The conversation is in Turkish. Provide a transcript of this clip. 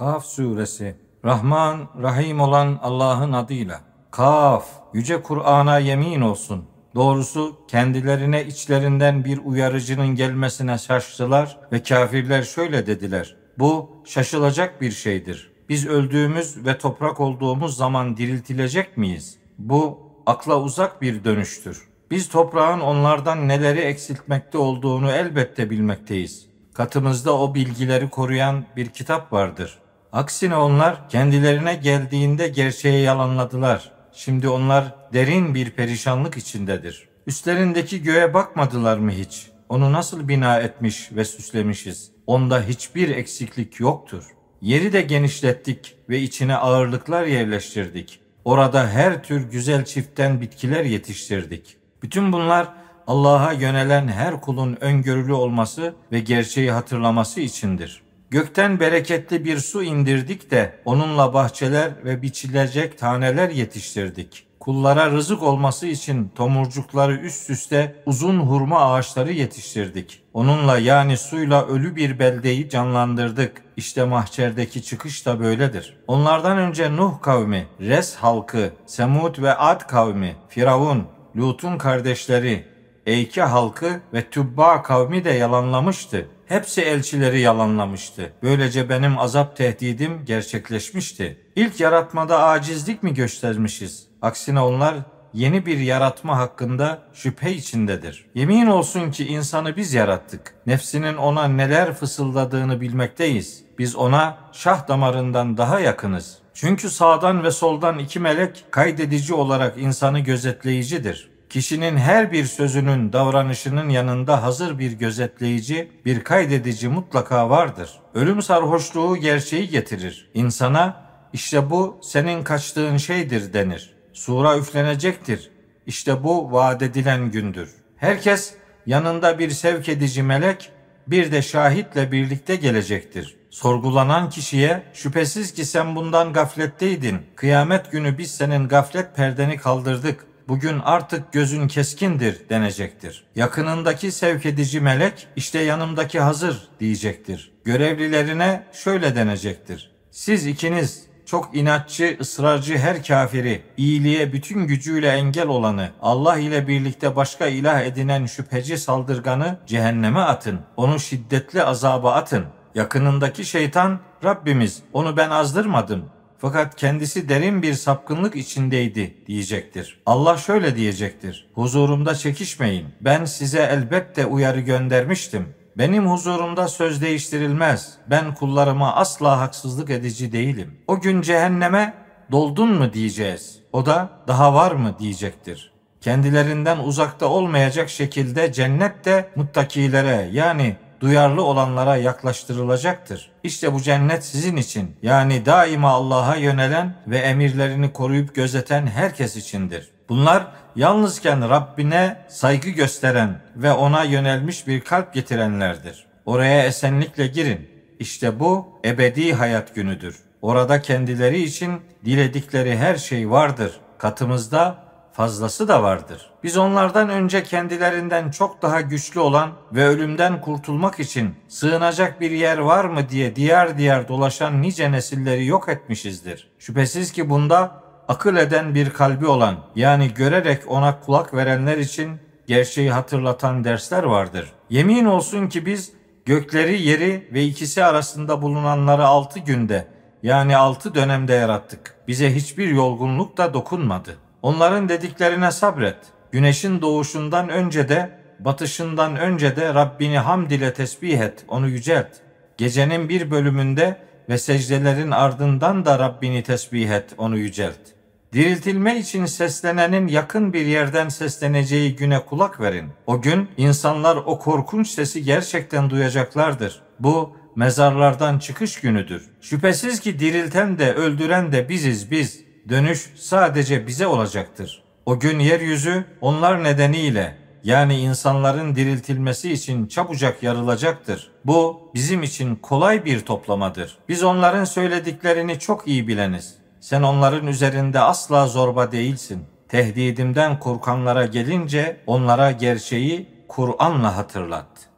Kaf suresi Rahman, Rahim olan Allah'ın adıyla. Kaf, yüce Kur'an'a yemin olsun. Doğrusu kendilerine içlerinden bir uyarıcının gelmesine şaştılar ve kafirler şöyle dediler. Bu şaşılacak bir şeydir. Biz öldüğümüz ve toprak olduğumuz zaman diriltilecek miyiz? Bu akla uzak bir dönüştür. Biz toprağın onlardan neleri eksiltmekte olduğunu elbette bilmekteyiz. Katımızda o bilgileri koruyan bir kitap vardır. Aksine onlar kendilerine geldiğinde gerçeği yalanladılar. Şimdi onlar derin bir perişanlık içindedir. Üstlerindeki göğe bakmadılar mı hiç? Onu nasıl bina etmiş ve süslemişiz? Onda hiçbir eksiklik yoktur. Yeri de genişlettik ve içine ağırlıklar yerleştirdik. Orada her tür güzel çiftten bitkiler yetiştirdik. Bütün bunlar Allah'a yönelen her kulun öngörülü olması ve gerçeği hatırlaması içindir. Gökten bereketli bir su indirdik de onunla bahçeler ve biçilecek taneler yetiştirdik. Kullara rızık olması için tomurcukları üst üste uzun hurma ağaçları yetiştirdik. Onunla yani suyla ölü bir beldeyi canlandırdık. İşte mahçerdeki çıkış da böyledir. Onlardan önce Nuh kavmi, Res halkı, Semud ve Ad kavmi, Firavun, Lut'un kardeşleri, Eyke halkı ve Tübba kavmi de yalanlamıştı. Hepsi elçileri yalanlamıştı. Böylece benim azap tehdidim gerçekleşmişti. İlk yaratmada acizlik mi göstermişiz? Aksine onlar yeni bir yaratma hakkında şüphe içindedir. Yemin olsun ki insanı biz yarattık. Nefsinin ona neler fısıldadığını bilmekteyiz. Biz ona şah damarından daha yakınız. Çünkü sağdan ve soldan iki melek kaydedici olarak insanı gözetleyicidir. Kişinin her bir sözünün, davranışının yanında hazır bir gözetleyici, bir kaydedici mutlaka vardır. Ölüm sarhoşluğu gerçeği getirir. İnsana işte bu senin kaçtığın şeydir denir. Sura üflenecektir. İşte bu vaat edilen gündür. Herkes yanında bir sevk edici melek, bir de şahitle birlikte gelecektir. Sorgulanan kişiye şüphesiz ki sen bundan gafletteydin. Kıyamet günü biz senin gaflet perdeni kaldırdık bugün artık gözün keskindir denecektir. Yakınındaki sevk edici melek işte yanımdaki hazır diyecektir. Görevlilerine şöyle denecektir. Siz ikiniz çok inatçı, ısrarcı her kafiri, iyiliğe bütün gücüyle engel olanı, Allah ile birlikte başka ilah edinen şüpheci saldırganı cehenneme atın. Onu şiddetli azaba atın. Yakınındaki şeytan, Rabbimiz onu ben azdırmadım. Fakat kendisi derin bir sapkınlık içindeydi diyecektir. Allah şöyle diyecektir. Huzurumda çekişmeyin. Ben size elbette uyarı göndermiştim. Benim huzurumda söz değiştirilmez. Ben kullarıma asla haksızlık edici değilim. O gün cehenneme doldun mu diyeceğiz. O da daha var mı diyecektir. Kendilerinden uzakta olmayacak şekilde cennet de muttakilere yani duyarlı olanlara yaklaştırılacaktır. İşte bu cennet sizin için yani daima Allah'a yönelen ve emirlerini koruyup gözeten herkes içindir. Bunlar yalnızken Rabbine saygı gösteren ve ona yönelmiş bir kalp getirenlerdir. Oraya esenlikle girin. İşte bu ebedi hayat günüdür. Orada kendileri için diledikleri her şey vardır. Katımızda fazlası da vardır. Biz onlardan önce kendilerinden çok daha güçlü olan ve ölümden kurtulmak için sığınacak bir yer var mı diye diyar diyar dolaşan nice nesilleri yok etmişizdir. Şüphesiz ki bunda akıl eden bir kalbi olan yani görerek ona kulak verenler için gerçeği hatırlatan dersler vardır. Yemin olsun ki biz gökleri, yeri ve ikisi arasında bulunanları altı günde yani altı dönemde yarattık. Bize hiçbir yolgunluk da dokunmadı.'' Onların dediklerine sabret. Güneşin doğuşundan önce de, batışından önce de Rabbini hamd ile tesbih et, onu yücelt. Gecenin bir bölümünde ve secdelerin ardından da Rabbini tesbih et, onu yücelt. Diriltilme için seslenenin yakın bir yerden sesleneceği güne kulak verin. O gün insanlar o korkunç sesi gerçekten duyacaklardır. Bu mezarlardan çıkış günüdür. Şüphesiz ki dirilten de öldüren de biziz biz. Dönüş sadece bize olacaktır. O gün yeryüzü onlar nedeniyle yani insanların diriltilmesi için çabucak yarılacaktır. Bu bizim için kolay bir toplamadır. Biz onların söylediklerini çok iyi bileniz. Sen onların üzerinde asla zorba değilsin. Tehdidimden korkanlara gelince onlara gerçeği Kur'an'la hatırlat.''